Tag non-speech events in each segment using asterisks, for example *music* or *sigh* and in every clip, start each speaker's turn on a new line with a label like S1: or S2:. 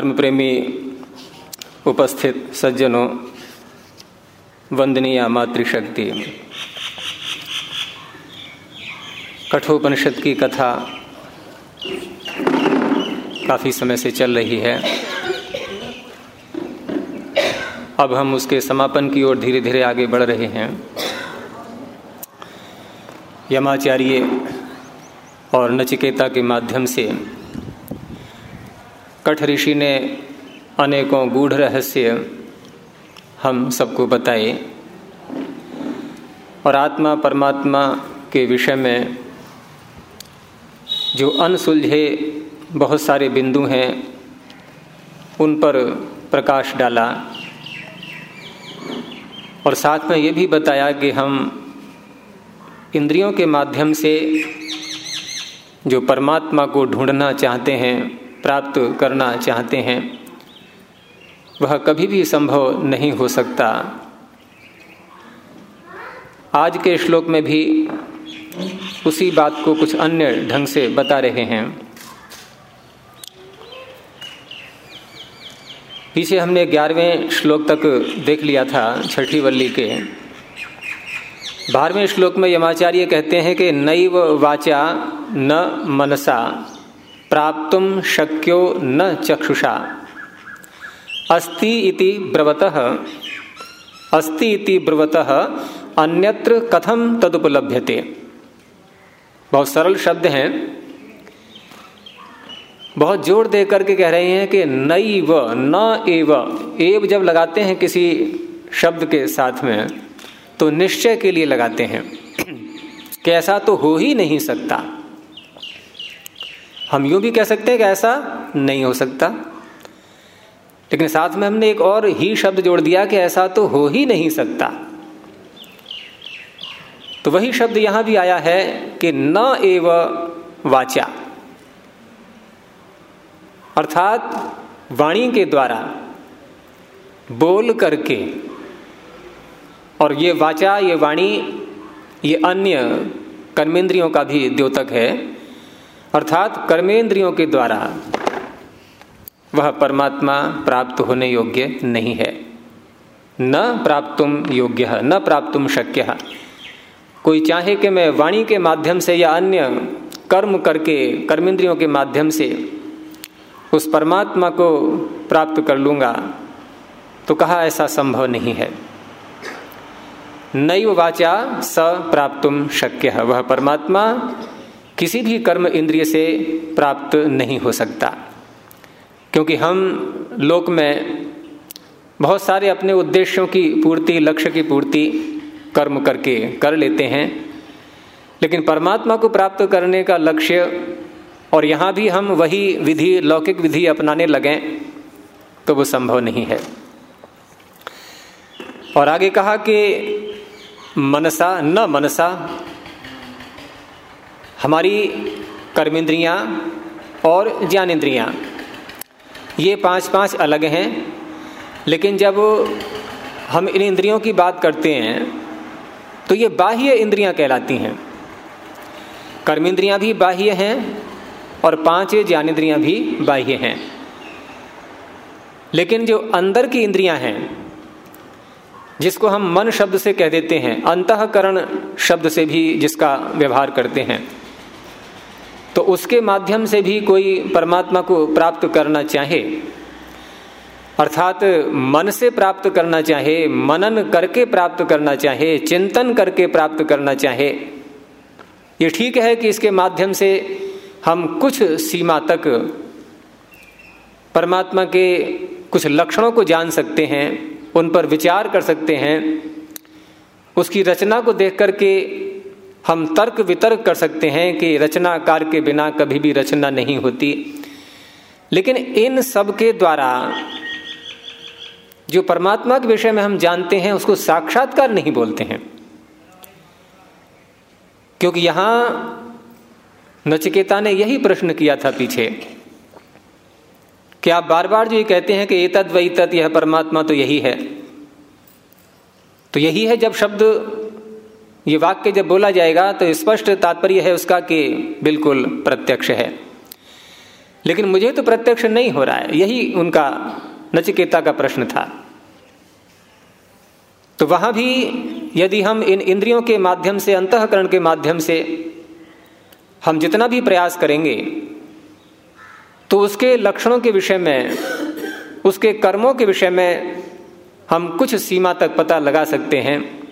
S1: धर्म प्रेमी उपस्थित सज्जनों, वंदनीय मातृशक्ति। कठोपनिषद की कथा काफ़ी समय से चल रही है। अब हम उसके समापन की ओर धीरे धीरे आगे बढ़ रहे हैं। यमाचार्य और नचिकेता के माध्यम से कठ ऋषि ने अनेकों गूढ़ रहस्य हम सबको बताए और आत्मा परमात्मा के विषय में जो अनसुलझे बहुत सारे बिंदु हैं, उन पर प्रकाश डाला। और साथ में ये भी बताया कि हम इंद्रियों के माध्यम से जो परमात्मा को ढूंढना चाहते हैं प्राप्त करना चाहते हैं। वह कभी भी संभव नहीं हो सकता। आज के श्लोक में भी उसी बात को कुछ अन्य ढंग से बता रहे हैं। पीछे हमने ग्यारहवें श्लोक तक देख लिया था छठी वल्ली के। बारहवें श्लोक में यमाचार्य कहते हैं कि नैव वाचा न मनसा। प्राप्तुम शक्यो न चक्षुषा। अस्ति इति ब्रवतः। अस्ति इति ब्रवतः अन्यत्र कथम तदुपलभ्यते? बहुत सरल शब्द हैं। बहुत ज़ोर दे करके कह रहे हैं कि नई व न एव एव जब लगाते हैं किसी शब्द के साथ में तो निश्चय के लिए लगाते हैं। *clears throat* कि ऐसा तो हो ही नहीं सकता। हम यूँ भी कह सकते हैं कि ऐसा नहीं हो सकता। लेकिन साथ में हमने एक और ही शब्द जोड़ दिया कि ऐसा तो हो ही नहीं सकता। तो वही शब्द यहाँ भी आया है कि न एव वाचा। अर्थात वाणी के द्वारा बोल करके, और ये वाचा, ये वाणी, ये अन्य कर्मेंद्रियों का भी द्योतक है। अर्थात कर्मेंद्रियों के द्वारा, वह परमात्मा प्राप्त होने योग्य नहीं है। न प्राप्तुम योग्य, न प्राप्तुम शक्य। कोई चाहे कि मैं वाणी के माध्यम से या अन्य कर्म करके, कर्मेंद्रियों के माध्यम से उस परमात्मा को प्राप्त कर लूँगा तो कहा ऐसा संभव नहीं है। नैव वाचा स प्राप्तुम शक्य। वह परमात्मा किसी भी कर्म इंद्रिय से प्राप्त नहीं हो सकता। क्योंकि हम लोक में बहुत सारे अपने उद्देश्यों की पूर्ति, लक्ष्य की पूर्ति कर्म करके कर लेते हैं। लेकिन परमात्मा को प्राप्त करने का लक्ष्य और यहाँ भी हम वही विधि, लौकिक विधि अपनाने लगें तो वो संभव नहीं है। और आगे कहा कि मनसा न मनसा हमारी कर्मेंद्रियाँ और ज्ञानेन्द्रियाँ ये पाँच पाँच अलग हैं, लेकिन जब हम इन इंद्रियों की बात करते हैं तो ये बाह्य इंद्रियाँ कहलाती हैं। कर्मेंद्रियाँ भी बाह्य हैं और पाँच ज्ञानेन्द्रियाँ भी बाह्य हैं। लेकिन जो अंदर की इंद्रियाँ हैं, जिसको हम मन शब्द से कह देते हैं, अंतकरण शब्द से भी जिसका व्यवहार करते हैं तो उसके माध्यम से भी कोई परमात्मा को प्राप्त करना चाहे। अर्थात मन से प्राप्त करना चाहे, मनन करके प्राप्त करना चाहे, चिंतन करके प्राप्त करना चाहे। ये ठीक है कि इसके माध्यम से हम कुछ सीमा तक परमात्मा के कुछ लक्षणों को जान सकते हैं, उन पर विचार कर सकते हैं। उसकी रचना को देख करके हम तर्क वितर्क कर सकते हैं कि रचनाकार के बिना कभी भी रचना नहीं होती। लेकिन इन सब के द्वारा जो परमात्मा के विषय में हम जानते हैं, उसको साक्षात्कार नहीं बोलते हैं। क्योंकि यहाँ नचिकेता ने यही प्रश्न किया था पीछे। कि आप बार बार जो ये कहते हैं कि एतद व तत् यह परमात्मा तो यही है? तो यही है जब शब्द ये वाक्य जब बोला जाएगा तो स्पष्ट तात्पर्य है उसका कि बिल्कुल प्रत्यक्ष है। लेकिन मुझे तो प्रत्यक्ष नहीं हो रहा है। यही उनका नचिकेता का प्रश्न था। तो वहाँ भी यदि हम इन इंद्रियों के माध्यम से, अंतकरण के माध्यम से हम जितना भी प्रयास करेंगे तो उसके लक्षणों के विषय में, उसके कर्मों के विषय में हम कुछ सीमा तक पता लगा सकते हैं।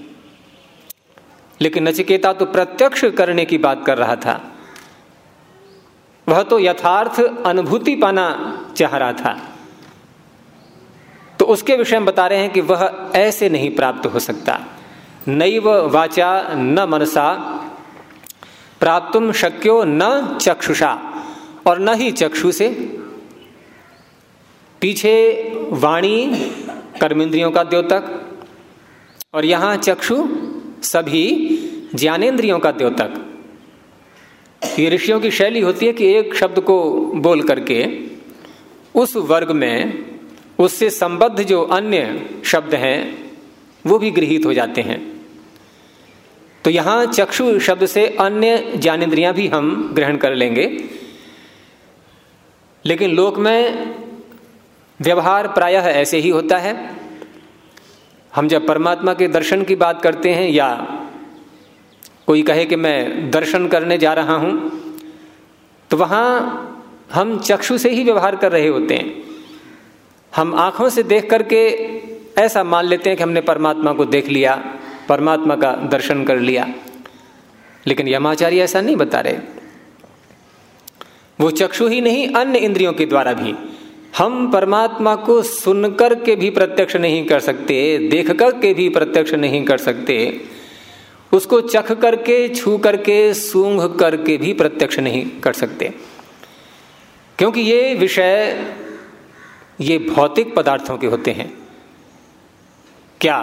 S1: लेकिन नचिकेता तो प्रत्यक्ष करने की बात कर रहा था। वह तो यथार्थ अनुभूति पाना चाह रहा था। तो उसके विषय में बता रहे हैं कि वह ऐसे नहीं प्राप्त हो सकता। नैव वाचा न मनसा प्राप्त शक्यो न चक्षुषा और न ही चक्षु से। पीछे वाणी कर्मेंद्रियों का द्योतक और यहाँ चक्षु सभी ज्ञानेन्द्रियों का द्योतक। ये ऋषियों की शैली होती है कि एक शब्द को बोल करके उस वर्ग में उससे संबद्ध जो अन्य शब्द हैं, वो भी गृहित हो जाते हैं। तो यहाँ चक्षु शब्द से अन्य ज्ञानेन्द्रियाँ भी हम ग्रहण कर लेंगे। लेकिन लोक में व्यवहार प्रायः ऐसे ही होता है। हम जब परमात्मा के दर्शन की बात करते हैं या कोई कहे कि मैं दर्शन करने जा रहा हूँ तो वहाँ हम चक्षु से ही व्यवहार कर रहे होते हैं। हम आँखों से देख करके ऐसा मान लेते हैं कि हमने परमात्मा को देख लिया, परमात्मा का दर्शन कर लिया। लेकिन यमाचार्य ऐसा नहीं बता रहे। वो चक्षु ही नहीं, अन्य इंद्रियों के द्वारा भी। हम परमात्मा को सुनकर के भी प्रत्यक्ष नहीं कर सकते देख कर के भी प्रत्यक्ष नहीं कर सकते, उसको चख करके, छू करके, सूंघ करके भी प्रत्यक्ष नहीं कर सकते। क्योंकि ये विषय, ये भौतिक पदार्थों के होते हैं। क्या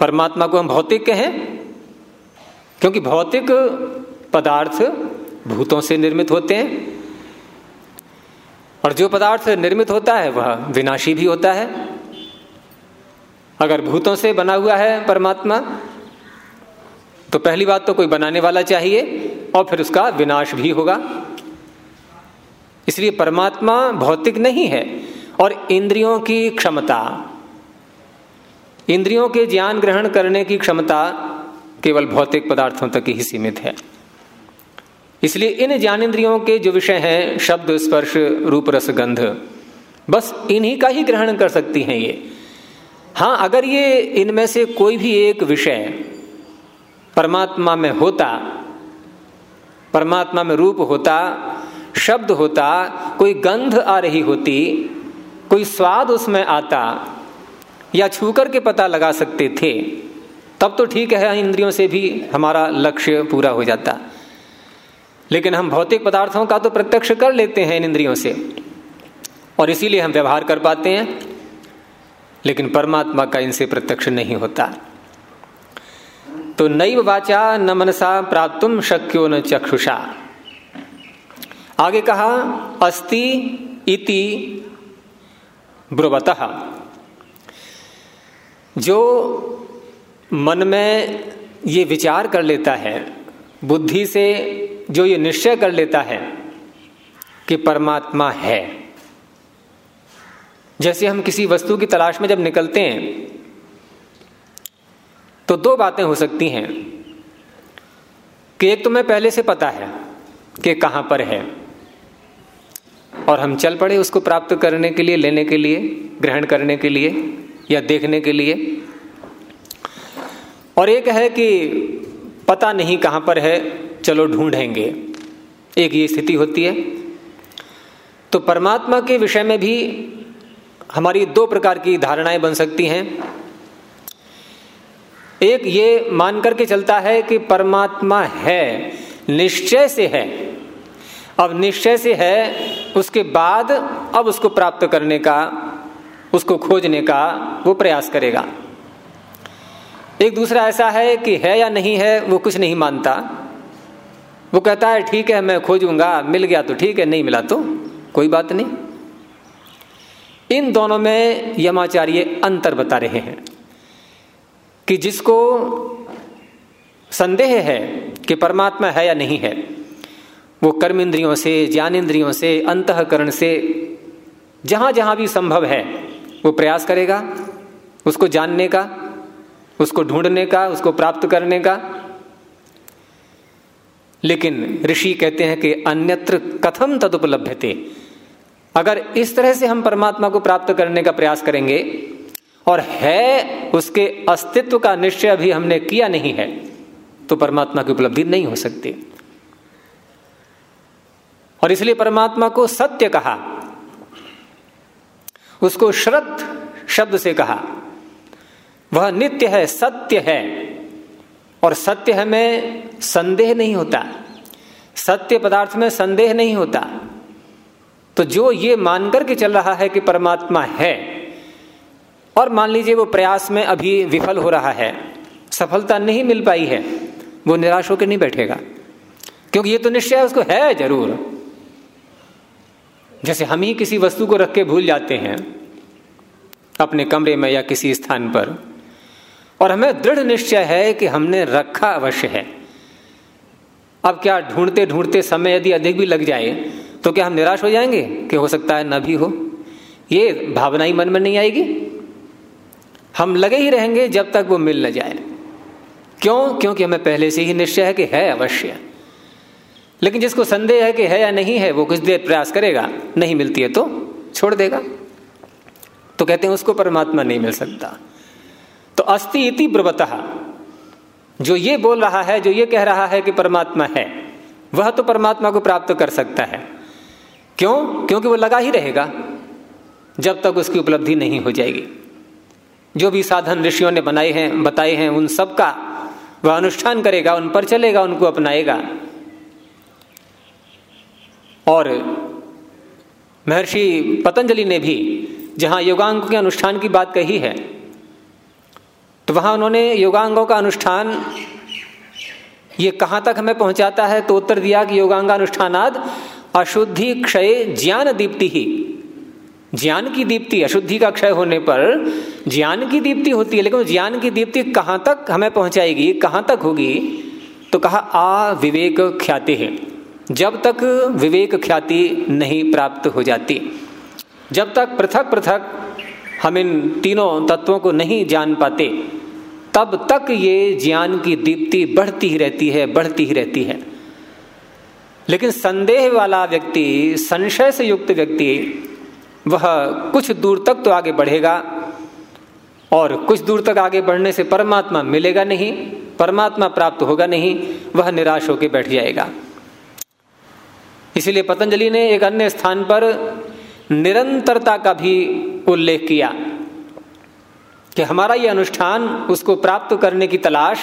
S1: परमात्मा को हम भौतिक कहें? क्योंकि भौतिक पदार्थ भूतों से निर्मित होते हैं। और जो पदार्थ निर्मित होता है, वह विनाशी भी होता है। अगर भूतों से बना हुआ है परमात्मा तो पहली बात तो कोई बनाने वाला चाहिए और फिर उसका विनाश भी होगा। इसलिए परमात्मा भौतिक नहीं है और इंद्रियों की क्षमता, इंद्रियों के ज्ञान ग्रहण करने की क्षमता केवल भौतिक पदार्थों तक ही सीमित है। इसलिए इन ज्ञानेन्द्रियों के जो विषय हैं, शब्द, स्पर्श, रूप, रस, गंध, बस इन्हीं का ही ग्रहण कर सकती हैं ये। हाँ अगर ये इनमें से कोई भी एक विषय परमात्मा में होता, परमात्मा में रूप होता, शब्द होता, कोई गंध आ रही होती, कोई स्वाद उसमें आता, या छू कर के पता लगा सकते थे, तब तो ठीक है इंद्रियों से भी हमारा लक्ष्य पूरा हो जाता। लेकिन हम भौतिक पदार्थों का तो प्रत्यक्ष कर लेते हैं इन इंद्रियों से। और इसीलिए हम व्यवहार कर पाते हैं, लेकिन परमात्मा का इनसे प्रत्यक्ष नहीं होता। तो नैव वाचा न मनसा प्राप्त शक्यो न चक्षुषा। आगे कहा, अस्ति इति ब्रुवत। जो मन में ये विचार कर लेता है, बुद्धि से जो ये निश्चय कर लेता है कि परमात्मा है। जैसे हम किसी वस्तु की तलाश में जब निकलते हैं तो दो बातें हो सकती हैं कि एक तो मैं पहले से पता है कि कहाँ पर है और हम चल पड़े उसको प्राप्त करने के लिए, लेने के लिए, ग्रहण करने के लिए या देखने के लिए। और एक है कि पता नहीं कहाँ पर है, चलो ढूंढेंगे। एक ये स्थिति होती है। तो परमात्मा के विषय में भी हमारी दो प्रकार की धारणाएँ बन सकती हैं। एक ये मान करके चलता है कि परमात्मा है, निश्चय से है। अब निश्चय से है, उसके बाद अब उसको प्राप्त करने का, उसको खोजने का वो प्रयास करेगा। एक दूसरा ऐसा है कि है या नहीं है, वो कुछ नहीं मानता। वो कहता है, ठीक है, मैं खोजूँगा, मिल गया तो ठीक है, नहीं मिला तो कोई बात नहीं। इन दोनों में यमाचार्य अंतर बता रहे हैं कि जिसको संदेह है कि परमात्मा है या नहीं है, वो कर्म इंद्रियों से ज्ञान इंद्रियों से, अंतकरण से जहाँ जहाँ भी संभव है, वो प्रयास करेगा, उसको जानने का उसको ढूँढने का, उसको प्राप्त करने का। लेकिन ऋषि कहते हैं कि अन्यत्र कथम तदुपलब्ध थे अगर इस तरह से हम परमात्मा को प्राप्त करने का प्रयास करेंगे, और है उसके अस्तित्व का निश्चय अभी हमने किया नहीं है तो परमात्मा की उपलब्धि नहीं हो सकती। और इसलिए परमात्मा को सत्य कहा, उसको श्रद्ध शब्द से कहा वह नित्य है, सत्य है। और सत्य हमें संदेह नहीं होता। सत्य पदार्थ में संदेह नहीं होता। तो जो ये मानकर के चल रहा है कि परमात्मा है, और मान लीजिए वो प्रयास में अभी विफल हो रहा है, सफलता नहीं मिल पाई है, वो निराश होकर नहीं बैठेगा। क्योंकि ये तो निश्चय उसको है ज़रूर। जैसे हम ही किसी वस्तु को रख के भूल जाते हैं, अपने कमरे में या किसी स्थान पर और हमें दृढ़ निश्चय है कि हमने रखा अवश्य है। अब क्या ढूंढते ढूंढते समय यदि अधिक भी लग जाए तो क्या हम निराश हो जाएँगे कि हो सकता है न भी हो? ये भावना ही मन में नहीं आएगी। हम लगे ही रहेंगे जब तक वो मिल न जाए। क्यों? क्योंकि हमें पहले से ही निश्चय है कि है अवश्य। लेकिन जिसको संदेह है कि है या नहीं है, वो कुछ देर प्रयास करेगा, नहीं मिलती है तो छोड़ देगा। तो कहते हैं उसको परमात्मा नहीं मिल सकता। तो अस्ति इति ब्रवतः। जो ये बोल रहा है, जो ये कह रहा है कि परमात्मा है, वह तो परमात्मा को प्राप्त कर सकता है। क्यों? क्योंकि वो लगा ही रहेगा, जब तक उसकी उपलब्धि नहीं हो जाएगी। जो भी साधन ऋषियों ने बनाए हैं, बताए हैं, उन सब का वह अनुष्ठान करेगा, उन पर चलेगा, उनको अपनाएगा। और महर्षि पतंजलि ने भी, जहाँ योगांग के अनुष्ठान की बात कही है तो वहाँ उन्होंने योगांगों का अनुष्ठान, ये कहाँ तक हमें पहुंचाता है तो उत्तर दिया कि योगांगानुष्ठानाद अशुद्धि क्षय ज्ञान दीप्ति ही। ज्ञान की दीप्ति, अशुद्धि का क्षय होने पर ज्ञान की दीप्ति होती है, लेकिन ज्ञान की दीप्ति कहाँ तक हमें पहुंचाएगी, कहाँ तक होगी? तो कहा, आ विवेक ख्याति है। जब तक विवेक ख्याति नहीं प्राप्त हो जाती, जब तक पृथक पृथक हम इन तीनों तत्वों को नहीं जान पाते तब तक ये ज्ञान की दीप्ति बढ़ती ही रहती है, बढ़ती ही रहती है। लेकिन संदेह वाला व्यक्ति, संशय से युक्त व्यक्ति, वह कुछ दूर तक तो आगे बढ़ेगा और कुछ दूर तक आगे बढ़ने से परमात्मा मिलेगा नहीं, परमात्मा प्राप्त होगा नहीं, वह निराश होकर बैठ जाएगा। इसलिए पतंजलि ने एक अन्य स्थान पर निरंतरता का भी उल्लेख किया। कि हमारा ये अनुष्ठान उसको प्राप्त करने की तलाश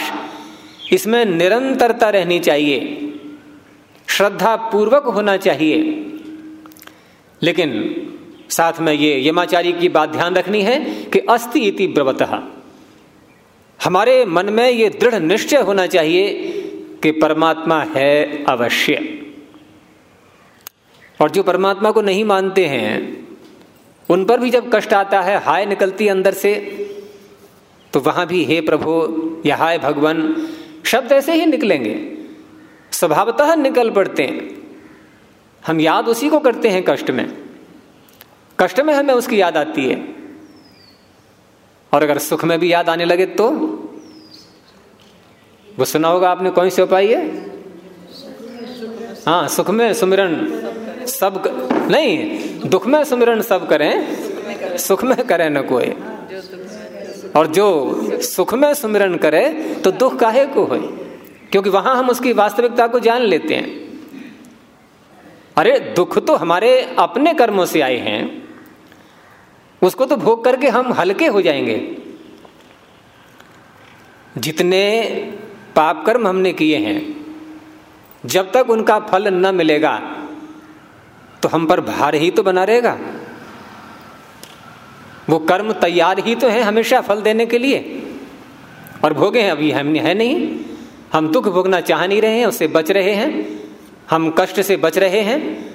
S1: इसमें निरंतरता रहनी चाहिए श्रद्धा पूर्वक होना चाहिए। लेकिन साथ में ये यमाचारी की बात ध्यान रखनी है कि अस्ति इति ब्रवत। हमारे मन में ये दृढ़ निश्चय होना चाहिए कि परमात्मा है अवश्य। और जो परमात्मा को नहीं मानते हैं, उन पर भी जब कष्ट आता है, हाय निकलती अंदर से तो वहाँ भी हे प्रभु, या हाय भगवान, शब्द ऐसे ही निकलेंगे। स्वभावतः निकल पड़ते हैं। हम याद उसी को करते हैं कष्ट में। कष्ट में हमें उसकी याद आती है। और अगर सुख में भी याद आने लगे तो? वो सुना होगा आपने कौन सी उपाय है? हाँ सुख में सुमिरन सब क... नहीं, दुख में सुमिरन सब करें, सुख में करें न कोई। और जो सुख में सुमिरन करे तो दुख काहे को हो क्योंकि वहाँ हम उसकी वास्तविकता को जान लेते हैं। अरे, दुख तो हमारे अपने कर्मों से आए हैं। उसको तो भोग करके हम हल्के हो जाएँगे। जितने पाप कर्म हमने किए हैं, जब तक उनका फल न मिलेगा तो हम पर भार ही तो बना रहेगा। वो कर्म तैयार ही तो है हमेशा फल देने के लिए। और भोगे हैं अभी हम, है नहीं? हम दुख भोगना चाह नहीं रहे हैं, उससे बच रहे हैं। हम कष्ट से बच रहे हैं।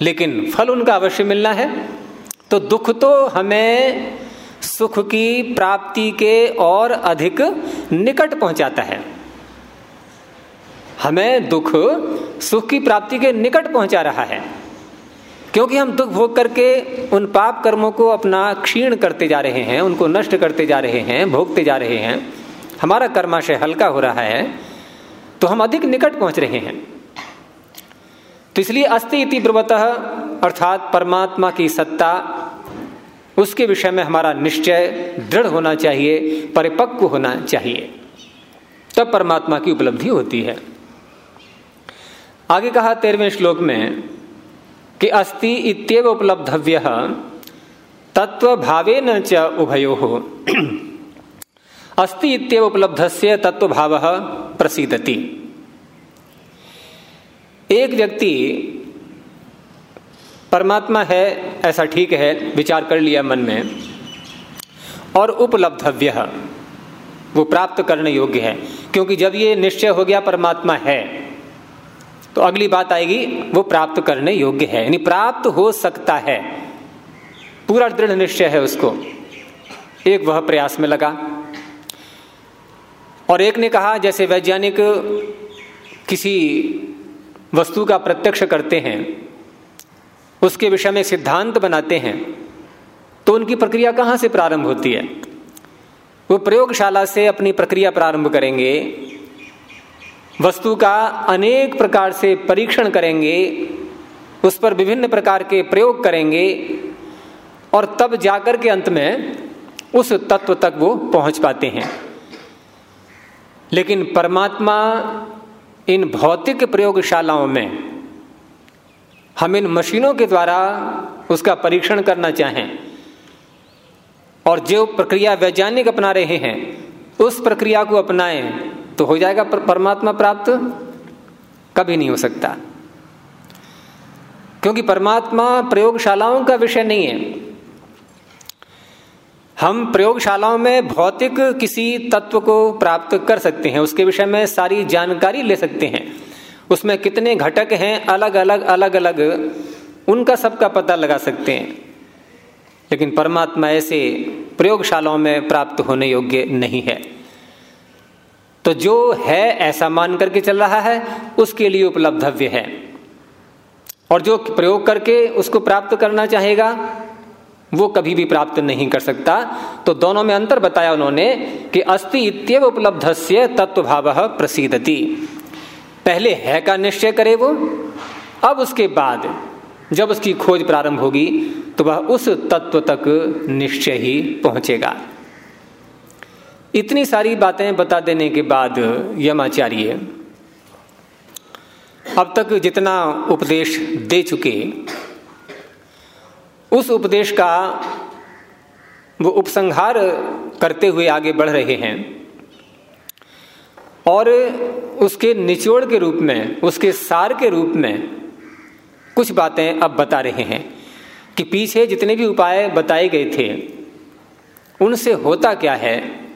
S1: लेकिन फल उनका अवश्य मिलना है। तो दुख तो हमें सुख की प्राप्ति के और अधिक निकट पहुंचाता है। हमें दुख सुख की प्राप्ति के निकट पहुँचा रहा है। क्योंकि हम दुख भोग करके उन पाप कर्मों को अपना क्षीण करते जा रहे हैं, उनको नष्ट करते जा रहे हैं, भोगते जा रहे हैं, हमारा कर्माशय हल्का हो रहा है तो हम अधिक निकट पहुँच रहे हैं। तो इसलिए अस्ति इति ब्रवत अर्थात परमात्मा की सत्ता, उसके विषय में हमारा निश्चय दृढ़ होना चाहिए, परिपक्व होना चाहिए। तब परमात्मा की उपलब्धि होती है। आगे कहा तेरहवें श्लोक में कि अस्ति इत्येव उपलब्धव्य तत्व भावे न च उभयो। अस्ति इत्येव उपलब्ध से तत्व भाव प्रसिद्धति एक व्यक्ति परमात्मा है, ऐसा ठीक है, विचार कर लिया मन में, और उपलब्धव्य, वो प्राप्त करने योग्य है, क्योंकि जब ये निश्चय हो गया परमात्मा है तो अगली बात आएगी, वो प्राप्त करने योग्य है, यानी प्राप्त हो सकता है। पूरा दृढ़ निश्चय है उसको। एक वह प्रयास में लगा। और एक ने कहा, जैसे वैज्ञानिक किसी वस्तु का प्रत्यक्ष करते हैं, उसके विषय में सिद्धांत बनाते हैं तो उनकी प्रक्रिया कहाँ से प्रारंभ होती है? वो प्रयोगशाला से अपनी प्रक्रिया प्रारंभ करेंगे वस्तु का अनेक प्रकार से परीक्षण करेंगे, उस पर विभिन्न प्रकार के प्रयोग करेंगे, और तब जाकर के अंत में उस तत्व तक वो पहुँच पाते हैं। लेकिन परमात्मा इन भौतिक प्रयोगशालाओं में हम इन मशीनों के द्वारा उसका परीक्षण करना चाहें, और जो प्रक्रिया वैज्ञानिक अपना रहे हैं, उस प्रक्रिया को अपनाएँ तो हो जाएगा परमात्मा प्राप्त? कभी नहीं हो सकता। क्योंकि परमात्मा प्रयोगशालाओं का विषय नहीं है। हम प्रयोगशालाओं में भौतिक किसी तत्व को प्राप्त कर सकते हैं। उसके विषय में सारी जानकारी ले सकते हैं। उसमें कितने घटक हैं, अलग अलग अलग अलग, उनका सबका पता लगा सकते हैं। लेकिन परमात्मा ऐसे प्रयोगशालाओं में प्राप्त होने योग्य नहीं है। तो जो है ऐसा मान करके चल रहा है, उसके लिए उपलब्धव्य है। और जो प्रयोग करके उसको प्राप्त करना चाहेगा, वो कभी भी प्राप्त नहीं कर सकता। तो दोनों में अंतर बताया उन्होंने कि अस्ति इत्यव उपलब्ध से तत्व भाव प्रसिद्धति पहले है का निश्चय करे वो, अब उसके बाद जब उसकी खोज प्रारंभ होगी तो वह उस तत्व तक निश्चय ही पहुंचेगा। इतनी सारी बातें बता देने के बाद यमाचार्य अब तक जितना उपदेश दे चुके, उस उपदेश का वो उपसंहार करते हुए आगे बढ़ रहे हैं और उसके निचोड़ के रूप में, उसके सार के रूप में कुछ बातें अब बता रहे हैं कि पीछे जितने भी उपाय बताए गए थे, उनसे होता क्या है?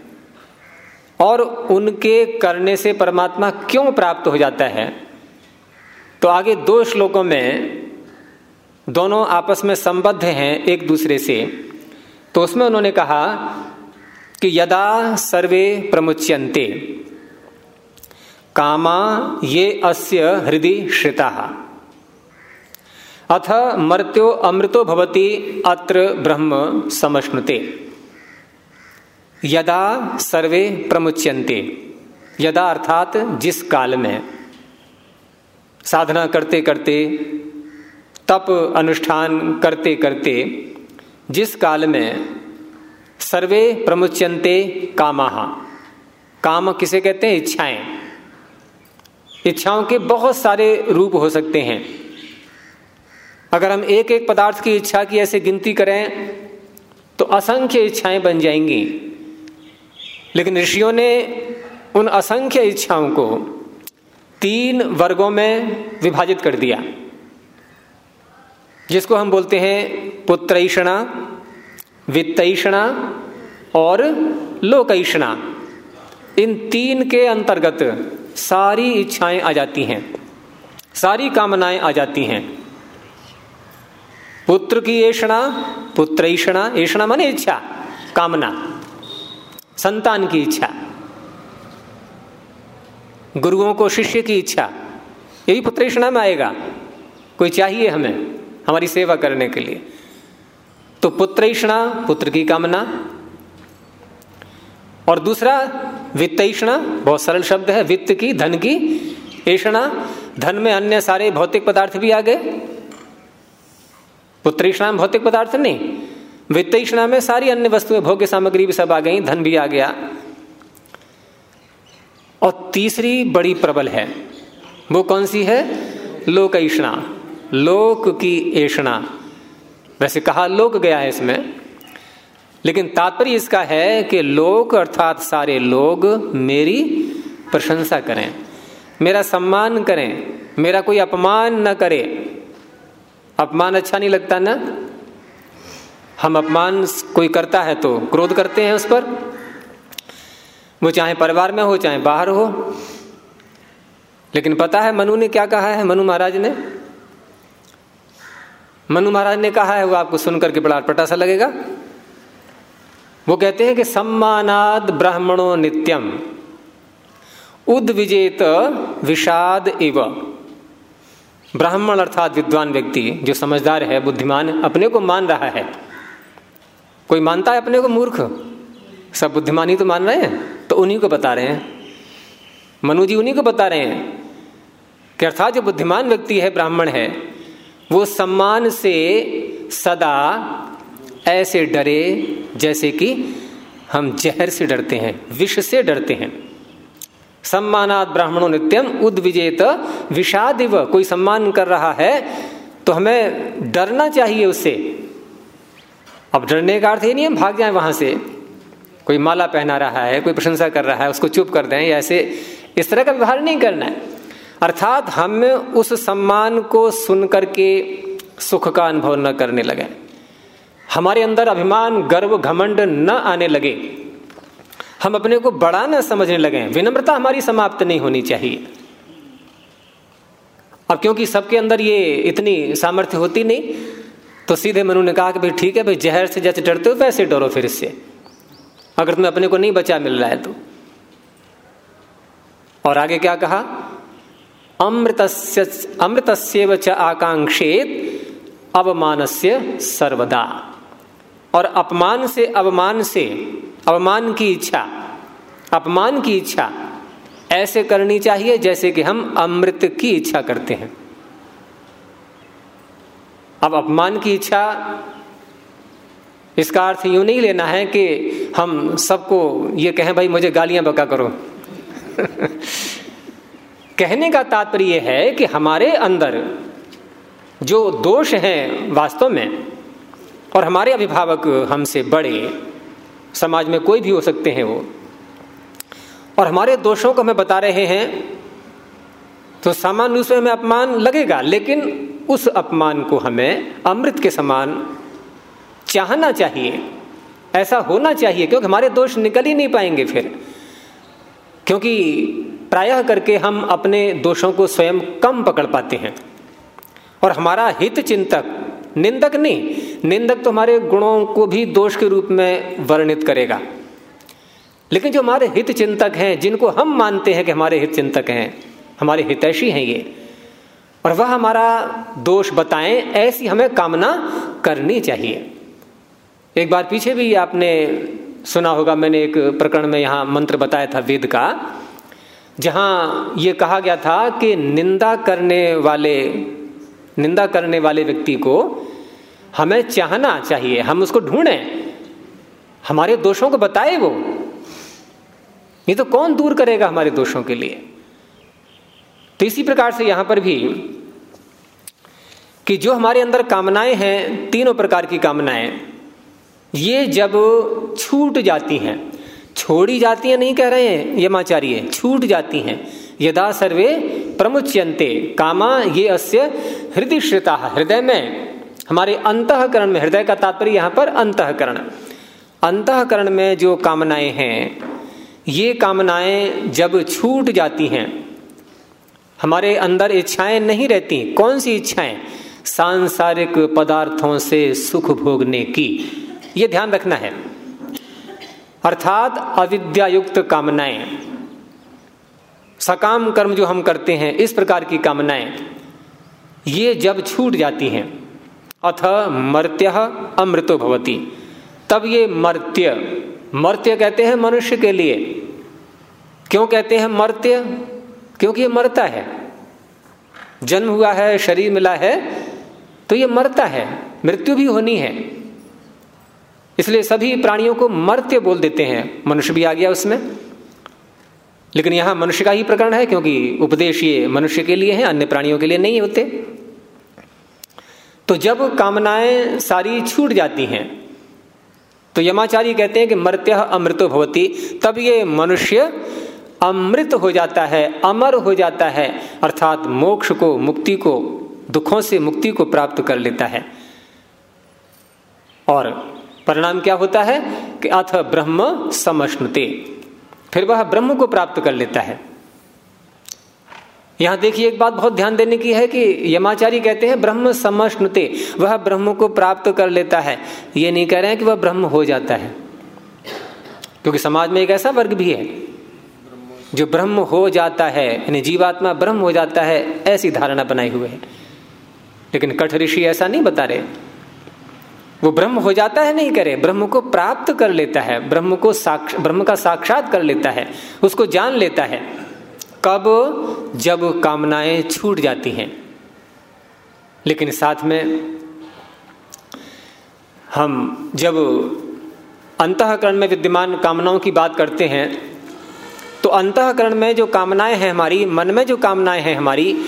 S1: और उनके करने से परमात्मा क्यों प्राप्त हो जाता है? तो आगे दो श्लोकों में दोनों आपस में संबद्ध हैं एक दूसरे से। तो उसमें उन्होंने कहा कि यदा सर्वे प्रमुच्यन्ते, कामा ये अस्य हृदय श्रिता। अथ मर्त्यो अमृतो भवति अत्र ब्रह्म समश्नुते। यदा सर्वे प्रमुच्यंते यदा अर्थात जिस काल में। साधना करते करते, तप अनुष्ठान करते करते, जिस काल में सर्वे प्रमुच्यंते कामा। काम किसे कहते हैं? इच्छाएँ। इच्छाओं के बहुत सारे रूप हो सकते हैं। अगर हम एक एक पदार्थ की इच्छा की ऐसे गिनती करें तो असंख्य इच्छाएँ बन जाएँगी। लेकिन ऋषियों ने उन असंख्य इच्छाओं को तीन वर्गों में विभाजित कर दिया, जिसको हम बोलते हैं पुत्रैषणा, वित्तैषणा और लोकैषणा। इन तीन के अंतर्गत सारी इच्छाएँ आ जाती हैं, सारी कामनाएँ आ जाती हैं। पुत्र की ऐषणा पुत्रैषणा ऐषणा माने इच्छा, कामना। संतान की इच्छा, गुरुओं को शिष्य की इच्छा, यही पुत्रेषणा में आएगा। कोई चाहिए हमें, हमारी सेवा करने के लिए। तो पुत्रेषणा पुत्र की कामना। और दूसरा, वित्तषणा, बहुत सरल शब्द है, वित्त की, धन की। ऐषणा धन में अन्य सारे भौतिक पदार्थ भी आ गए। पुत्रेषणा भौतिक पदार्थ नहीं वित्तषणा में सारी अन्य वस्तुएँ, भोग्य सामग्री भी सब आ गई, धन भी आ गया। और तीसरी बड़ी प्रबल है, वो कौन सी है? लोक ऐषणा लोक की ऐषणा वैसे कहा लोक गया है इसमें, लेकिन तात्पर्य इसका है कि लोक अर्थात सारे लोग मेरी प्रशंसा करें, मेरा सम्मान करें, मेरा कोई अपमान न करे। अपमान अच्छा नहीं लगता ना? हम अपमान कोई करता है तो क्रोध करते हैं उस पर। वो चाहे परिवार में हो, चाहे बाहर हो। लेकिन पता है मनु ने क्या कहा है? मनु महाराज ने? मनु महाराज ने कहा है, वो आपको सुनकर के बड़ा अटपटा सा लगेगा। वो कहते हैं कि सम्मानाद ब्राह्मणों नित्यम, उद विजेत विषाद इव। ब्राह्मण अर्थात विद्वान व्यक्ति जो समझदार है, बुद्धिमान, अपने को मान रहा है। कोई मानता है अपने को मूर्ख? सब बुद्धिमान ही तो मान रहे हैं तो उन्हीं को बता रहे हैं। मनु जी उन्हीं को बता रहे हैं कि अर्थात जो बुद्धिमान व्यक्ति है, ब्राह्मण है, वो सम्मान से सदा ऐसे डरे जैसे कि हम जहर से डरते हैं, विष से डरते हैं। सम्मानात ब्राह्मणों नित्यम उद्विजेत विषादिव। कोई सम्मान कर रहा है तो हमें डरना चाहिए उससे अब डरने का अर्थ ये नहीं, हम भाग जाए वहाँ से। कोई माला पहना रहा है, कोई प्रशंसा कर रहा है, उसको चुप कर दें ऐसे, इस तरह का व्यवहार नहीं करना है। अर्थात हम उस सम्मान को सुन करके सुख का अनुभव न करने लगे। हमारे अंदर अभिमान, गर्व, घमंड न आने लगे। हम अपने को बड़ा न समझने लगे विनम्रता हमारी समाप्त नहीं होनी चाहिए। अब क्योंकि सबके अंदर ये इतनी सामर्थ्य होती नहीं तो सीधे मनु ने कहा कि भाई ठीक है, भाई जहर से जैसे डरते हो वैसे डरो फिर इससे। अगर तुम्हें अपने को नहीं बचा मिल रहा है तो। और आगे क्या कहा? अमृतस्य अमृतस्यव च आकांक्षेत अवमानस्य सर्वदा। और अपमान से अवमान से, अवमान की इच्छा, अपमान की इच्छा, ऐसे करनी चाहिए जैसे कि हम अमृत की इच्छा करते हैं। अब अपमान की इच्छा, इसका अर्थ यूँ नहीं लेना है कि हम सबको ये कहें, भाई, मुझे गालियाँ बका करो। *laughs* कहने का तात्पर्य है कि हमारे अंदर जो दोष हैं वास्तव में, और हमारे अभिभावक हमसे बड़े, समाज में कोई भी हो सकते हैं वो, और हमारे दोषों को हमें बता रहे हैं तो सामान्य से हमें अपमान लगेगा, लेकिन उस अपमान को हमें अमृत के समान चाहना चाहिए। ऐसा होना चाहिए, क्योंकि हमारे दोष निकल ही नहीं पाएँगे फिर। क्योंकि प्रायः करके हम अपने दोषों को स्वयं कम पकड़ पाते हैं। और हमारा हित चिंतक, निंदक नहीं, निंदक तो हमारे गुणों को भी दोष के रूप में वर्णित करेगा। लेकिन जो हमारे हित चिंतक हैं, जिनको हम मानते हैं कि हमारे हित चिंतक हैं हमारे हितैषी हैं ये। और वह हमारा दोष बताएँ, ऐसी हमें कामना करनी चाहिए। एक बार पीछे भी आपने सुना होगा, मैंने एक प्रकरण में यहाँ मंत्र बताया था वेद का, जहाँ ये कहा गया था कि निंदा करने वाले, निंदा करने वाले व्यक्ति को हमें चाहना चाहिए, हम उसको ढूंढें। हमारे दोषों को बताए वो। ये तो कौन दूर करेगा हमारे दोषों के लिए? तो इसी प्रकार से यहाँ पर भी कि जो हमारे अंदर कामनाएँ हैं, तीनों प्रकार की कामनाएँ, ये जब छूट जाती हैं, छोड़ी जाती हैं नहीं कह रहे हैं, यमाचार्य, छूट जाती हैं, यदा सर्वे प्रमुच्यंते कामा ये अस्य हृदय श्रिता हृदय में हमारे अंतकरण में, हृदय का तात्पर्य यहाँ पर अंतकरण अंतकरण में जो कामनाएँ हैं, ये कामनाएँ जब छूट जाती हैं हमारे अंदर इच्छाएँ नहीं रहती। कौन सी इच्छाएँ? सांसारिक पदार्थों से सुख भोगने की। ये ध्यान रखना है। अर्थात अविद्यायुक्त कामनाएँ। सकाम कर्म जो हम करते हैं, इस प्रकार की कामनाएँ, ये जब छूट जाती हैं, अथ मर्त्य अमृतो भवती। तब ये मर्त्य मर्त्य कहते हैं मनुष्य के लिए। क्यों कहते हैं मर्त्य? क्योंकि ये मरता है। जन्म हुआ है, शरीर मिला है तो ये मरता है। मृत्यु भी होनी है। इसलिए सभी प्राणियों को मर्त्य बोल देते हैं। मनुष्य भी आ गया उसमें। लेकिन यहाँ मनुष्य का ही प्रकरण है, क्योंकि उपदेश ये मनुष्य के लिए है, अन्य प्राणियों के लिए नहीं होते। तो जब कामनाएँ सारी छूट जाती हैं तो यमाचारी कहते हैं कि मर्त्य अमृतो भवती। तब ये मनुष्य अमृत हो जाता है, अमर हो जाता है, अर्थात मोक्ष को, मुक्ति को, दुखों से मुक्ति को प्राप्त कर लेता है। और परिणाम क्या होता है कि अथ ब्रह्म समष्णुते, फिर वह ब्रह्म को प्राप्त कर लेता है। यहाँ देखिए एक बात बहुत ध्यान देने की है कि यमाचारी कहते हैं ब्रह्म समष्णुते, वह ब्रह्म को प्राप्त कर लेता है। ये नहीं कह रहे हैं कि वह ब्रह्म हो जाता है, क्योंकि समाज में एक ऐसा वर्ग भी है जो ब्रह्म हो जाता है, यानी जीवात्मा ब्रह्म हो जाता है, ऐसी धारणा बनाई हुई है। लेकिन कठ ऋषि ऐसा नहीं बता रहे। वो ब्रह्म हो जाता है नहीं करे, ब्रह्म को प्राप्त कर लेता है, ब्रह्म को साक्ष, ब्रह्म का साक्षात कर लेता है, उसको जान लेता है। कब? जब कामनाएँ छूट जाती हैं। लेकिन साथ में हम जब अंतकरण में विद्यमान कामनाओं की बात करते हैं तो अंतकरण में जो कामनाएँ हैं हमारी, मन में जो कामनाएँ हैं हमारी,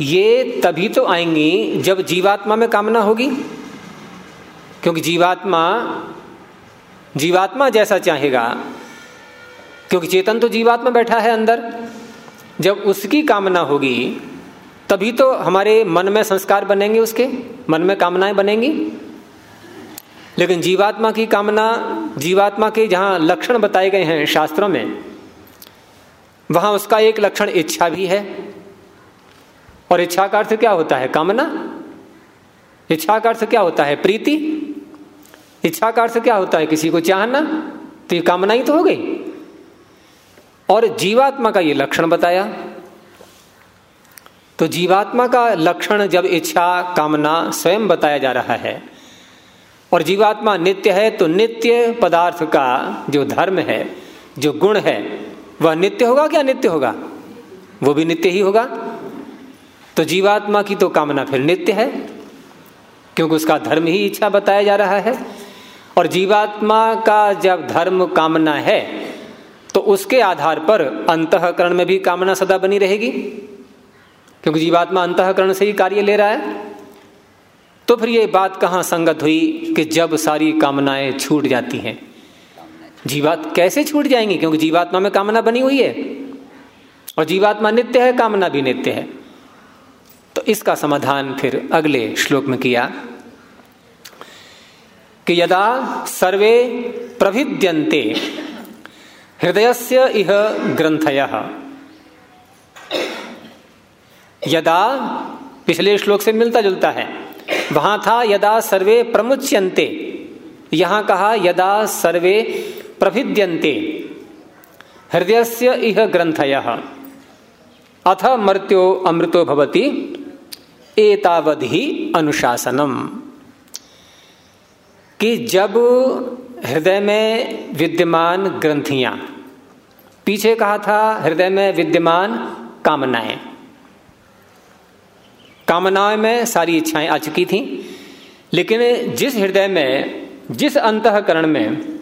S1: ये तभी तो आएँगी जब जीवात्मा में कामना होगी। क्योंकि जीवात्मा जीवात्मा जैसा चाहेगा, क्योंकि चेतन तो जीवात्मा बैठा है अंदर। जब उसकी कामना होगी, तभी तो हमारे मन में संस्कार बनेंगे उसके, मन में कामनाएँ बनेंगी। लेकिन जीवात्मा की कामना, जीवात्मा के जहाँ लक्षण बताए गए हैं शास्त्रों में वहाँ उसका एक लक्षण इच्छा भी है। और इच्छा का अर्थ क्या होता है? कामना। इच्छा का अर्थ क्या होता है? प्रीति। इच्छा का अर्थ क्या होता है? किसी को चाहना तो ये कामना ही तो हो गई। और जीवात्मा का ये लक्षण बताया। तो जीवात्मा का लक्षण जब इच्छा, कामना स्वयं बताया जा रहा है, और जीवात्मा नित्य है तो नित्य पदार्थ का जो धर्म है, जो गुण है वह नित्य होगा क्या नित्य होगा? वो भी नित्य ही होगा। तो जीवात्मा की तो कामना फिर नित्य है, क्योंकि उसका धर्म ही इच्छा बताया जा रहा है। और जीवात्मा का जब धर्म कामना है तो उसके आधार पर अंतकरण में भी कामना सदा बनी रहेगी। क्योंकि जीवात्मा अंतकरण से ही कार्य ले रहा है। तो फिर ये बात कहाँ संगत हुई कि जब सारी कामनाएँ छूट जाती हैं? जीवात कैसे छूट जाएँगी? क्योंकि जीवात्मा में कामना बनी हुई है। और जीवात्मा नित्य है, कामना भी नित्य है। तो इसका समाधान फिर अगले श्लोक में किया। कि यदा सर्वे प्रभिद्यन्ते, हृदयस्य इह ग्रंथय यदा, पिछले श्लोक से मिलता जुलता है, वहाँ था यदा सर्वे प्रमुच्यंते यहाँ कहा, यदा सर्वे प्रभिद्यन्ते। हृदयस्य इह ग्रंथय अथ मर्त्यो अमृतो भवति एतावधि अनुशासनम। कि जब हृदय में विद्यमान ग्रंथियाँ, पीछे कहा था हृदय में विद्यमान कामनाएँ। कामनाएँ में सारी इच्छाएँ आ चुकी थी, लेकिन जिस हृदय में, जिस अंतकरण में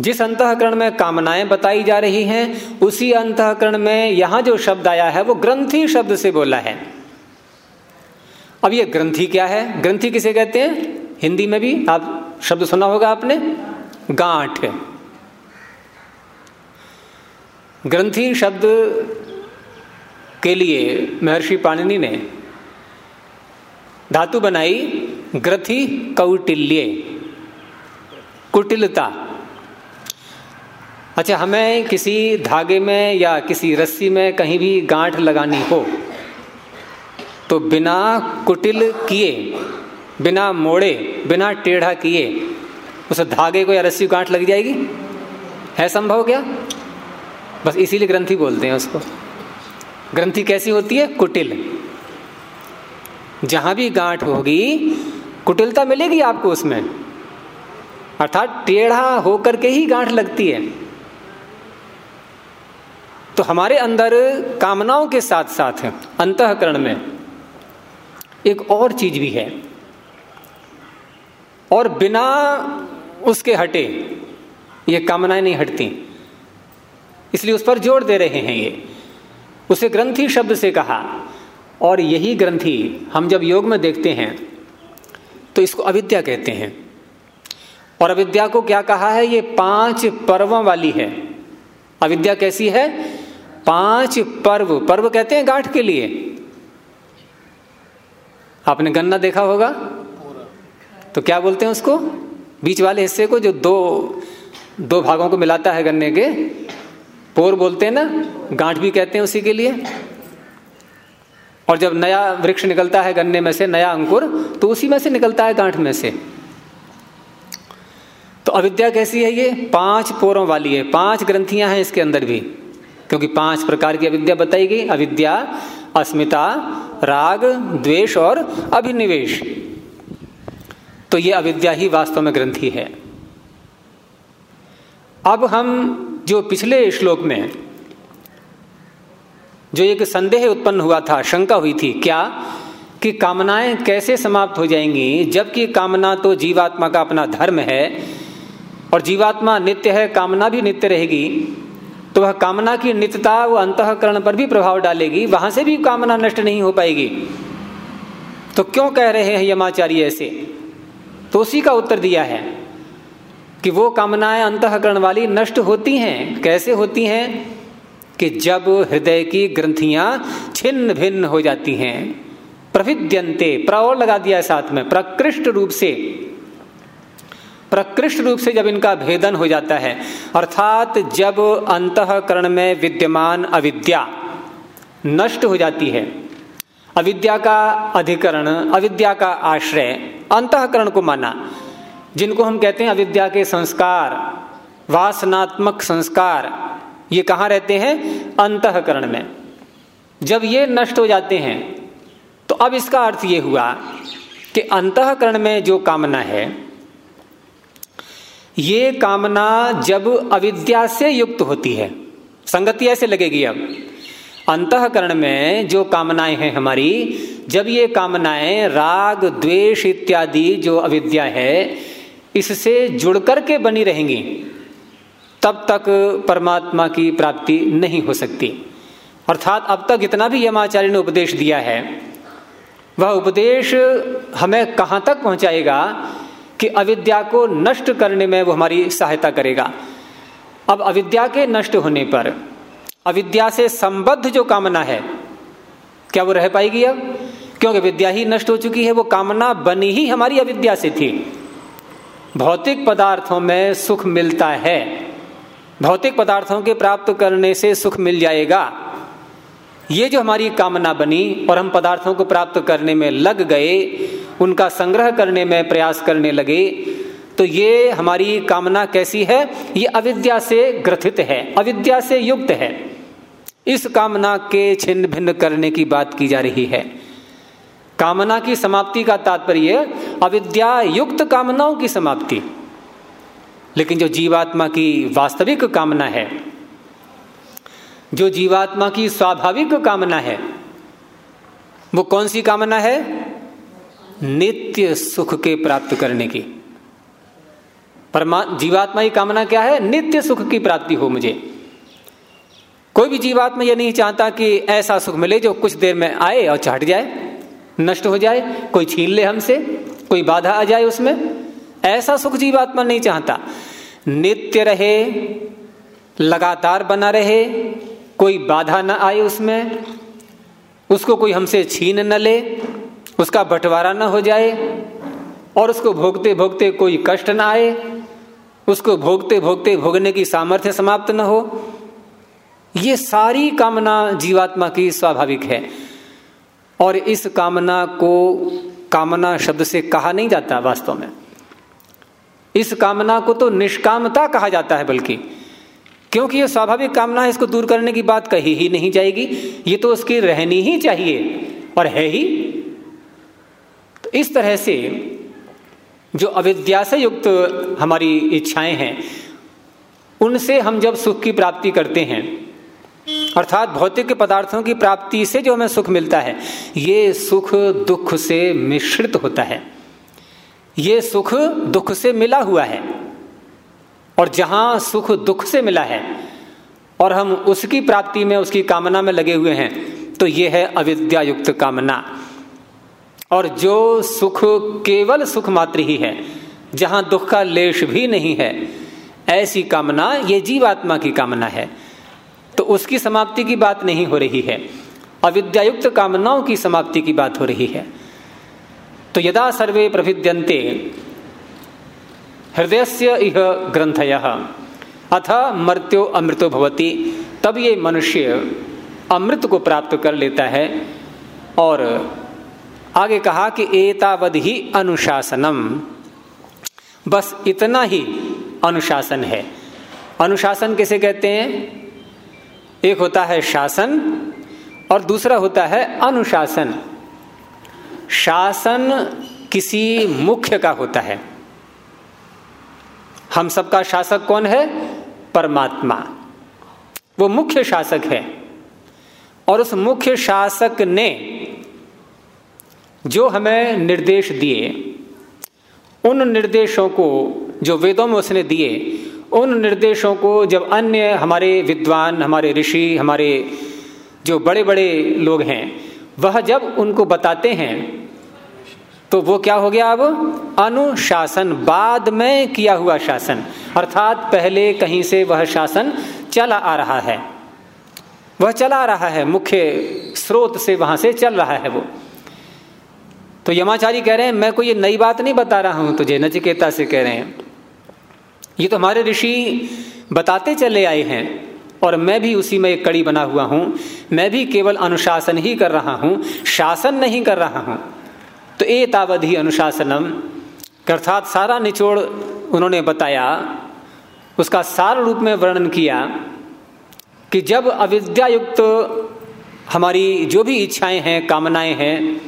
S1: जिस अंतकरण में कामनाएँ बताई जा रही हैं, उसी अंतकरण में यहाँ जो शब्द आया है, वो ग्रंथि शब्द से बोला है। अब ये ग्रंथि क्या है? ग्रंथि किसे कहते हैं? हिंदी में भी आप शब्द सुना होगा आपने? गांठ। ग्रंथि शब्द के लिए महर्षि पाणिनि ने धातु बनाई ग्रथि कौटिल्य, कुटिलता। अच्छा हमें किसी धागे में या किसी रस्सी में कहीं भी गांठ लगानी हो तो बिना कुटिल किए, बिना मोड़े, बिना टेढ़ा किए, उस धागे को या रस्सी गांठ लग जाएगी? है संभव क्या? बस इसीलिए ग्रंथि बोलते हैं उसको। ग्रंथि कैसी होती है? कुटिल। जहाँ भी गांठ होगी, कुटिलता मिलेगी आपको उसमें। अर्थात टेढ़ा होकर के ही गांठ लगती है। तो हमारे अंदर कामनाओं के साथ साथ अंतकरण में एक और चीज़ भी है। और बिना उसके हटे ये कामनाएँ नहीं हटती। इसलिए उस पर ज़ोर दे रहे हैं ये। उसे ग्रंथि शब्द से कहा। और यही ग्रंथि हम जब योग में देखते हैं तो इसको अविद्या कहते हैं। और अविद्या को क्या कहा है? ये पाँच पर्वों वाली है। अविद्या कैसी है? पाँच पर्व पर्व कहते हैं गांठ के लिए। आपने गन्ना देखा होगा? तो क्या बोलते हैं उसको? बीच वाले हिस्से को जो दो दो भागों को मिलाता है गन्ने के, पोर बोलते हैं ना, गांठ भी कहते हैं उसी के लिए। और जब नया वृक्ष निकलता है गन्ने में से, नया अंकुर तो उसी में से निकलता है गांठ में से। तो अविद्या कैसी है ये? पाँच पोरों वाली है, पाँच ग्रंथियाँ हैं इसके अंदर भी। क्योंकि पाँच प्रकार की अविद्या बताई गई, अविद्या, अस्मिता, राग, द्वेष और अभिनिवेश। तो ये अविद्या ही वास्तव में ग्रंथि है। अब हम जो पिछले श्लोक में, जो एक संदेह उत्पन्न हुआ था, शंका हुई थी, क्या कि कामनाएँ कैसे समाप्त हो जाएँगी, जबकि कामना तो जीवात्मा का अपना धर्म है, और जीवात्मा नित्य है, कामना भी नित्य रहेगी तो वह कामना की नित्यता वो अंतकरण पर भी प्रभाव डालेगी, वहाँ से भी कामना नष्ट नहीं हो पाएगी। तो क्यों कह रहे हैं यमाचार्य ऐसे? तो उसी का उत्तर दिया है कि वो कामनाएँ अंतकरण वाली नष्ट होती हैं। कैसे होती हैं? कि जब हृदय की ग्रंथियाँ छिन्न भिन्न हो जाती हैं प्रभिद्यंते प्रौर लगा दिया साथ में, प्रकृष्ट रूप से। प्रकृष्ट रूप से जब इनका भेदन हो जाता है, अर्थात जब अंतकरण में विद्यमान अविद्या नष्ट हो जाती है, अविद्या का अधिकरण, अविद्या का आश्रय, अंतकरण को माना जिनको हम कहते हैं अविद्या के संस्कार, वासनात्मक संस्कार, ये कहाँ रहते हैं? अंतकरण में। जब ये नष्ट हो जाते हैं तो अब इसका अर्थ ये हुआ कि अंतकरण में जो कामना है ये कामना जब अविद्या से युक्त होती है। संगति ऐसे लगेगी अब। अंतकरण में जो कामनाएँ हैं हमारी, जब ये कामनाएँ, राग, द्वेष इत्यादि जो अविद्या है, इससे जुड़ करके बनी रहेंगी, तब तक परमात्मा की प्राप्ति नहीं हो सकती। अर्थात अब तक इतना भी यमाचार्य ने उपदेश दिया है। वह उपदेश हमें कहाँ तक पहुंचाएगा? कि अविद्या को नष्ट करने में वो हमारी सहायता करेगा। अब अविद्या के नष्ट होने पर अविद्या से संबद्ध जो कामना है, क्या वो रह पाएगी अब? क्योंकि विद्या ही नष्ट हो चुकी है, वो कामना बनी ही हमारी अविद्या से थी। भौतिक पदार्थों में सुख मिलता है। भौतिक पदार्थों के प्राप्त करने से सुख मिल जाएगा। ये जो हमारी कामना बनी और हम पदार्थों को प्राप्त करने में लग गए, उनका संग्रह करने में प्रयास करने लगे तो ये हमारी कामना कैसी है? ये अविद्या से ग्रथित है, अविद्या से युक्त है। इस कामना के छिन्न भिन्न करने की बात की जा रही है। कामना की समाप्ति का तात्पर्य, अविद्या युक्त कामनाओं की समाप्ति। लेकिन जो जीवात्मा की वास्तविक कामना है जो जीवात्मा की स्वाभाविक कामना है, वो कौन सी कामना है? नित्य सुख के प्राप्त करने की। परमा, जीवात्मा की कामना क्या है? नित्य सुख की प्राप्ति हो मुझे। कोई भी जीवात्मा यह नहीं चाहता कि ऐसा सुख मिले जो कुछ देर में आए और चढ़ जाए, नष्ट हो जाए, कोई छीन ले हमसे, कोई बाधा आ जाए उसमें। ऐसा सुख जीवात्मा नहीं चाहता। नित्य रहे, लगातार बना रहे कोई बाधा न आए उसमें, उसको कोई हमसे छीन न ले, उसका बंटवारा न हो जाए, और उसको भोगते भोगते कोई कष्ट न आए, उसको भोगते भोगते भोगने की सामर्थ्य समाप्त न हो। ये सारी कामना जीवात्मा की स्वाभाविक है। और इस कामना को कामना शब्द से कहा नहीं जाता वास्तव में। इस कामना को तो निष्कामता कहा जाता है बल्कि क्योंकि ये स्वाभाविक कामना है, इसको दूर करने की बात कही ही नहीं जाएगी। ये तो उसकी रहनी ही चाहिए और है ही। तो इस तरह से जो अविद्या से युक्त हमारी इच्छाएँ हैं, उनसे हम जब सुख की प्राप्ति करते हैं, अर्थात भौतिक पदार्थों की प्राप्ति से जो हमें सुख मिलता है, ये सुख दुख से मिश्रित होता है। ये सुख दुख से मिला हुआ है। और जहाँ सुख दुख से मिला है, और हम उसकी प्राप्ति में, उसकी कामना में लगे हुए हैं तो यह है अविद्या युक्त कामना। और जो सुख केवल सुख मात्र ही है, जहाँ दुख का लेश भी नहीं है, ऐसी कामना, ये जीवात्मा की कामना है। तो उसकी समाप्ति की बात नहीं हो रही है, अविद्यायुक्त कामनाओं की समाप्ति की बात हो रही है। तो यदा सर्वे प्रभिद्यंते हृदय से इह ग्रंथय अथ मृत्यो अमृतो भवती। तब ये मनुष्य अमृत को प्राप्त कर लेता है और आगे कहा कि एतावद ही अनुशासनम। बस इतना ही अनुशासन है। अनुशासन किसे कहते हैं? एक होता है शासन और दूसरा होता है अनुशासन। शासन किसी मुख्य का होता है। हम सबका शासक कौन है? परमात्मा। वो मुख्य शासक है। और उस मुख्य शासक ने जो हमें निर्देश दिए, उन निर्देशों को जो वेदों में उसने दिए, उन निर्देशों को जब अन्य हमारे विद्वान, हमारे ऋषि, हमारे जो बड़े बड़े लोग हैं, वह जब उनको बताते हैं तो वो क्या हो गया अब? अनुशासन, बाद में किया हुआ शासन। अर्थात पहले कहीं से वह शासन चला आ रहा है। वह चला रहा है, मुख्य स्रोत से वहाँ से चल रहा है वो। तो यमाचारी कह रहे हैं, मैं कोई ये नई बात नहीं बता रहा हूँ, तुझे नचिकेता से कह रहे हैं। ये तो हमारे ऋषि बताते चले आए हैं, और मैं भी उसी में एक कड़ी बना हुआ हूँ। मैं भी केवल अनुशासन ही कर रहा हूँ, शासन नहीं कर रहा हूँ। तो ए तावधि अनुशासनम। अर्थात सारा निचोड़ उन्होंने बताया, उसका सार रूप में वर्णन किया कि जब अविद्यायुक्त हमारी जो भी इच्छाएँ हैं, कामनाएँ हैं,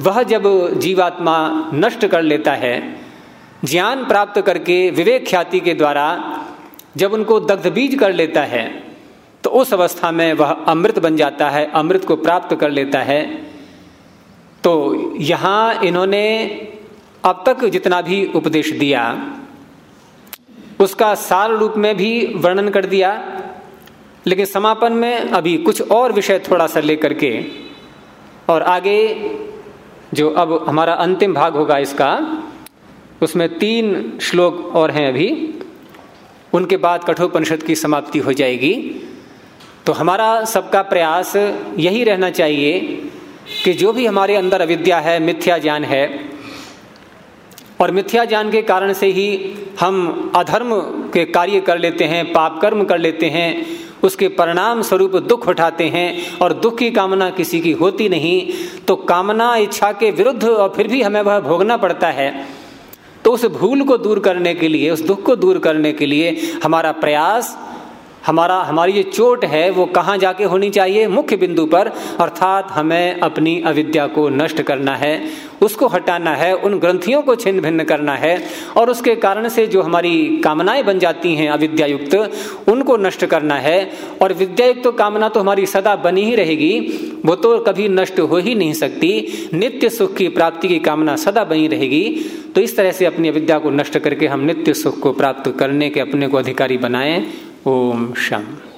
S1: वह जब जीवात्मा नष्ट कर लेता है, ज्ञान प्राप्त करके विवेक ख्याति के द्वारा जब उनको दग्ध बीज कर लेता है तो उस अवस्था में वह अमृत बन जाता है, अमृत को प्राप्त कर लेता है। तो यहाँ इन्होंने अब तक जितना भी उपदेश दिया, उसका सार रूप में भी वर्णन कर दिया, लेकिन समापन में अभी कुछ और विषय थोड़ा सा लेकर के और आगे जो अब हमारा अंतिम भाग होगा इसका, उसमें तीन श्लोक और हैं अभी, उनके बाद कठोपनिषद की समाप्ति हो जाएगी। तो हमारा सबका प्रयास यही रहना चाहिए कि जो भी हमारे अंदर अविद्या है, मिथ्या ज्ञान है, और मिथ्या ज्ञान के कारण से ही हम अधर्म के कार्य कर लेते हैं, पाप कर्म कर लेते हैं, उसके परिणाम स्वरूप दुख उठाते हैं, और दुख की कामना किसी की होती नहीं तो कामना, इच्छा के विरुद्ध और फिर भी हमें वह भोगना पड़ता है। तो उस भूल को दूर करने के लिए, उस दुख को दूर करने के लिए हमारा प्रयास हमारा, हमारी ये चोट है, वो कहाँ जाके होनी चाहिए? मुख्य बिंदु पर, अर्थात हमें अपनी अविद्या को नष्ट करना है, उसको हटाना है, उन ग्रंथियों को छिन्न भिन्न करना है, और उसके कारण से जो हमारी कामनाएँ बन जाती हैं अविद्यायुक्त, उनको नष्ट करना है, और विद्यायुक्त कामना तो हमारी सदा बनी ही रहेगी, वो तो कभी नष्ट हो ही नहीं सकती, नित्य सुख की प्राप्ति की कामना सदा बनी रहेगी तो इस तरह से अपनी अविद्या को नष्ट करके हम नित्य सुख को प्राप्त करने के अपने को अधिकारी बनाएँ। Om Sham.